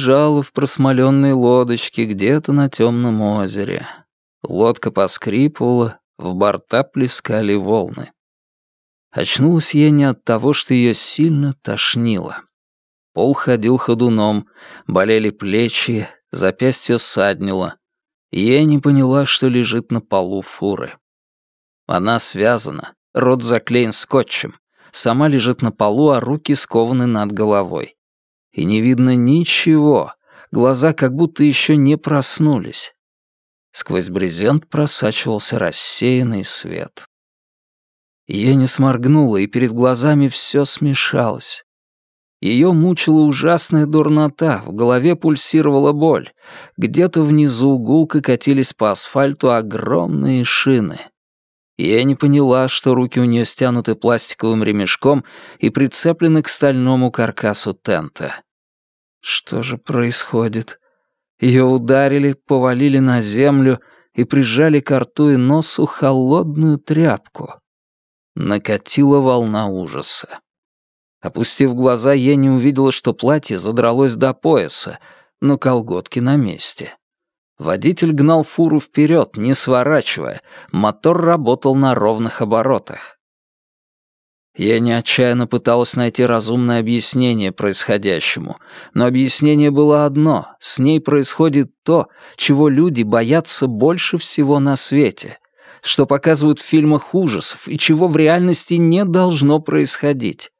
лежала в просмоленной лодочке где-то на темном озере. Лодка поскрипывала, в борта плескали волны. Очнулась я не от того, что ее сильно тошнило. Пол ходил ходуном, болели плечи, запястье саднило. И я не поняла, что лежит на полу фуры. Она связана, рот заклеен скотчем. Сама лежит на полу, а руки скованы над головой. И не видно ничего, глаза как будто еще не проснулись. Сквозь брезент просачивался рассеянный свет. Я не сморгнула, и перед глазами все смешалось. Ее мучила ужасная дурнота, в голове пульсировала боль. Где-то внизу гулко катились по асфальту огромные шины. Я не поняла, что руки у нее стянуты пластиковым ремешком и прицеплены к стальному каркасу тента. Что же происходит? Ее ударили, повалили на землю и прижали к рту и носу холодную тряпку. Накатила волна ужаса. Опустив глаза, я не увидела, что платье задралось до пояса, но колготки на месте. Водитель гнал фуру вперед, не сворачивая. Мотор работал на ровных оборотах. Не отчаянно пыталась найти разумное объяснение происходящему, но объяснение было одно — с ней происходит то, чего люди боятся больше всего на свете, что показывают в фильмах ужасов и чего в реальности не должно происходить.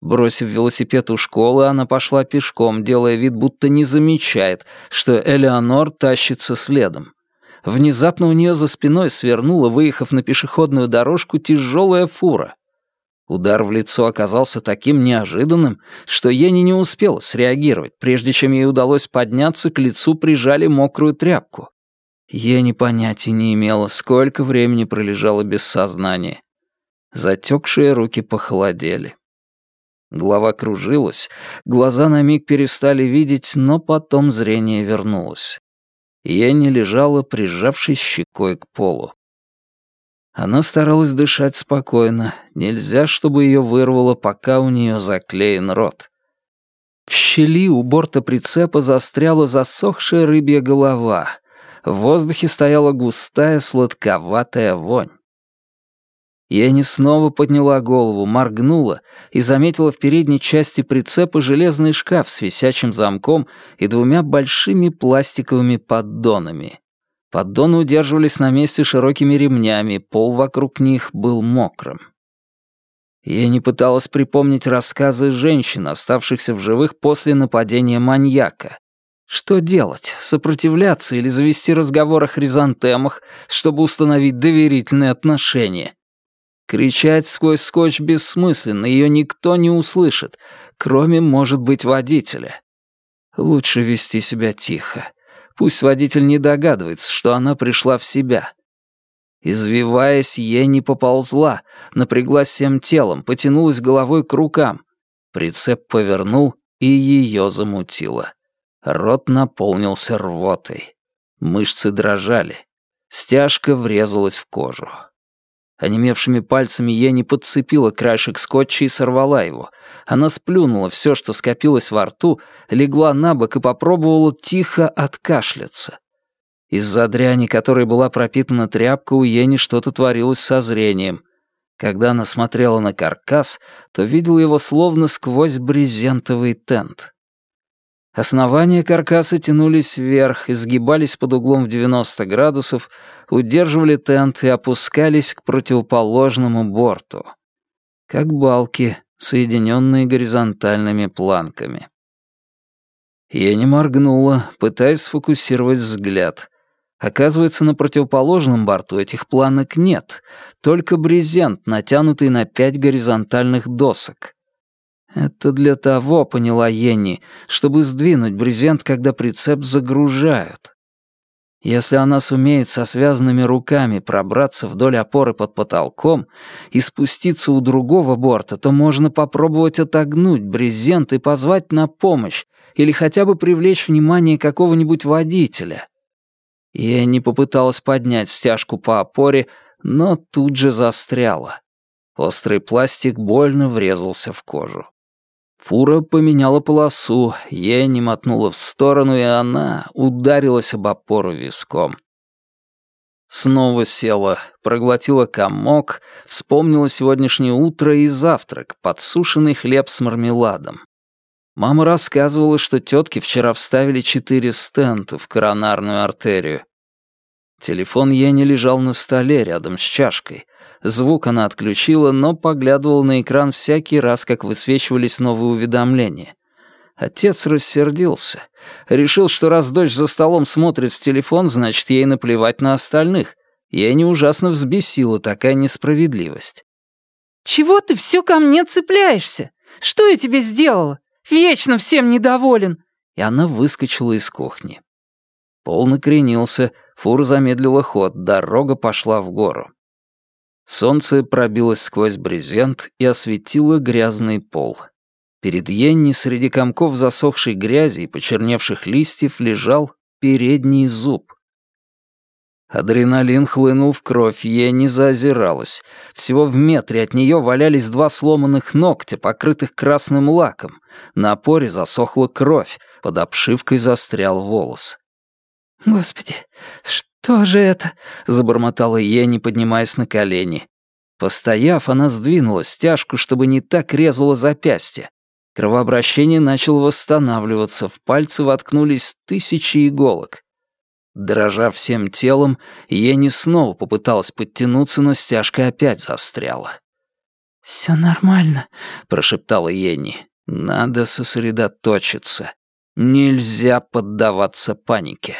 Бросив велосипед у школы, она пошла пешком, делая вид, будто не замечает, что Элеонор тащится следом. Внезапно у нее за спиной свернула, выехав на пешеходную дорожку, тяжелая фура. Удар в лицо оказался таким неожиданным, что Ени не успела среагировать. Прежде чем ей удалось подняться, к лицу прижали мокрую тряпку. Ени понятия не имела, сколько времени пролежала без сознания. Затекшие руки похолодели. Голова кружилась, глаза на миг перестали видеть, но потом зрение вернулось. Ени лежала, прижавшись щекой к полу. Она старалась дышать спокойно, нельзя, чтобы ее вырвало, пока у нее заклеен рот. В щели у борта прицепа застряла засохшая рыбья голова. В воздухе стояла густая сладковатая вонь. Ени снова подняла голову, моргнула и заметила в передней части прицепа железный шкаф с висячим замком и двумя большими пластиковыми поддонами. Поддоны удерживались на месте широкими ремнями, пол вокруг них был мокрым. Ени пыталась припомнить рассказы женщин, оставшихся в живых после нападения маньяка. Что делать? Сопротивляться или завести разговор о хризантемах, чтобы установить доверительные отношения? Кричать сквозь скотч бессмысленно, ее никто не услышит, кроме, может быть, водителя. Лучше вести себя тихо. Пусть водитель не догадывается, что она пришла в себя. Извиваясь, ей не поползла, напряглась всем телом, потянулась головой к рукам. Прицеп повернул, и ее замутило. Рот наполнился рвотой. Мышцы дрожали. Стяжка врезалась в кожу. Онемевшими пальцами Ени подцепила краешек скотча и сорвала его. Она сплюнула все, что скопилось во рту, легла на бок и попробовала тихо откашляться. Из-за дряни, которой была пропитана тряпка, у Ени что-то творилось со зрением. Когда она смотрела на каркас, то видела его словно сквозь брезентовый тент. Основания каркаса тянулись вверх, изгибались под углом в 90 градусов, удерживали тент и опускались к противоположному борту. Как балки, соединенные горизонтальными планками. Я не моргнула, пытаясь сфокусировать взгляд. Оказывается, на противоположном борту этих планок нет, только брезент, натянутый на пять горизонтальных досок. Это для того, поняла Йенни, чтобы сдвинуть брезент, когда прицеп загружают. Если она сумеет со связанными руками пробраться вдоль опоры под потолком и спуститься у другого борта, то можно попробовать отогнуть брезент и позвать на помощь или хотя бы привлечь внимание какого-нибудь водителя. Йенни попыталась поднять стяжку по опоре, но тут же застряла. Острый пластик больно врезался в кожу. Фура поменяла полосу, Ени мотнула в сторону, и она ударилась об опору виском. Снова села, проглотила комок, вспомнила сегодняшнее утро и завтрак, подсушенный хлеб с мармеладом. Мама рассказывала, что тетки вчера вставили четыре стента в коронарную артерию. Телефон Ени лежал на столе рядом с чашкой. Звук она отключила, но поглядывала на экран всякий раз, как высвечивались новые уведомления. Отец рассердился. Решил, что раз дочь за столом смотрит в телефон, значит, ей наплевать на остальных. Ей не ужасно взбесила такая несправедливость. «Чего ты все ко мне цепляешься? Что я тебе сделала? Вечно всем недоволен!» И она выскочила из кухни. Пол накренился, фура замедлила ход, дорога пошла в гору. Солнце пробилось сквозь брезент и осветило грязный пол. Перед Йенни среди комков засохшей грязи и почерневших листьев лежал передний зуб. Адреналин хлынул в кровь, Йенни заозиралась. Всего в метре от нее валялись два сломанных ногтя, покрытых красным лаком. На опоре засохла кровь, под обшивкой застрял волос. «Господи, что же это?» — забормотала Йенни, поднимаясь на колени. Постояв, она сдвинула стяжку, чтобы не так резала запястье. Кровообращение начало восстанавливаться, в пальцы воткнулись тысячи иголок. Дрожа всем телом, Ени снова попыталась подтянуться, но стяжка опять застряла. «Всё нормально», — прошептала Ени. «Надо сосредоточиться. Нельзя поддаваться панике».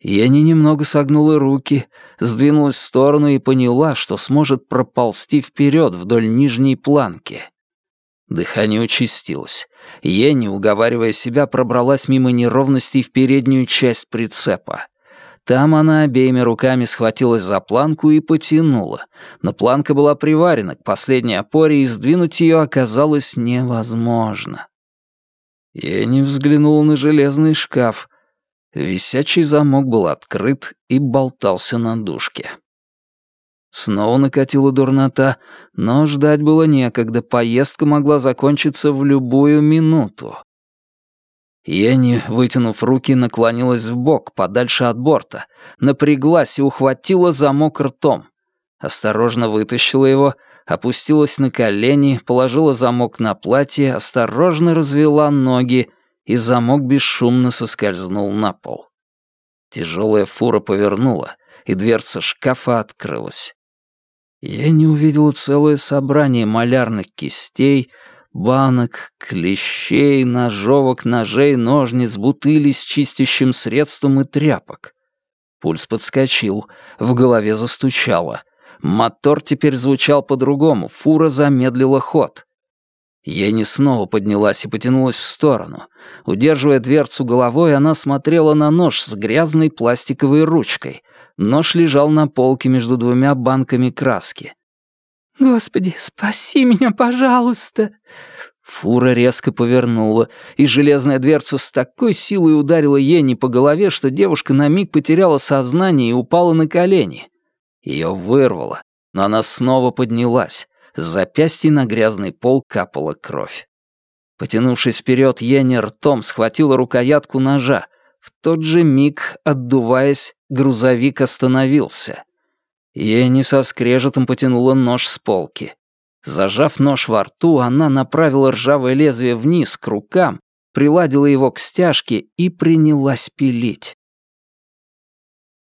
Ени немного согнула руки, сдвинулась в сторону и поняла, что сможет проползти вперед вдоль нижней планки. Дыхание участилось. Ени, уговаривая себя, пробралась мимо неровностей в переднюю часть прицепа. Там она обеими руками схватилась за планку и потянула, но планка была приварена к последней опоре, и сдвинуть ее оказалось невозможно. Ени взглянула на железный шкаф. Висячий замок был открыт и болтался на дужке. Снова накатила дурнота, но ждать было некогда, поездка могла закончиться в любую минуту. Ени, вытянув руки, наклонилась в бок, подальше от борта, напряглась и ухватила замок ртом. Осторожно вытащила его, опустилась на колени, положила замок на платье, осторожно развела ноги, и замок бесшумно соскользнул на пол. Тяжелая фура повернула, и дверца шкафа открылась. Я не увидела целое собрание малярных кистей, банок, клещей, ножовок, ножей, ножниц, бутылей с чистящим средством и тряпок. Пульс подскочил, в голове застучало. Мотор теперь звучал по-другому, фура замедлила ход. Ени снова поднялась и потянулась в сторону. Удерживая дверцу головой, она смотрела на нож с грязной пластиковой ручкой. Нож лежал на полке между двумя банками краски. «Господи, спаси меня, пожалуйста!» Фура резко повернула, и железная дверца с такой силой ударила Ени по голове, что девушка на миг потеряла сознание и упала на колени. Ее вырвало, но она снова поднялась. С запястья на грязный пол капала кровь. Потянувшись вперед, Ени ртом схватила рукоятку ножа. В тот же миг, отдуваясь, грузовик остановился. Ени со скрежетом потянула нож с полки. Зажав нож во рту, она направила ржавое лезвие вниз, к рукам, приладила его к стяжке и принялась пилить.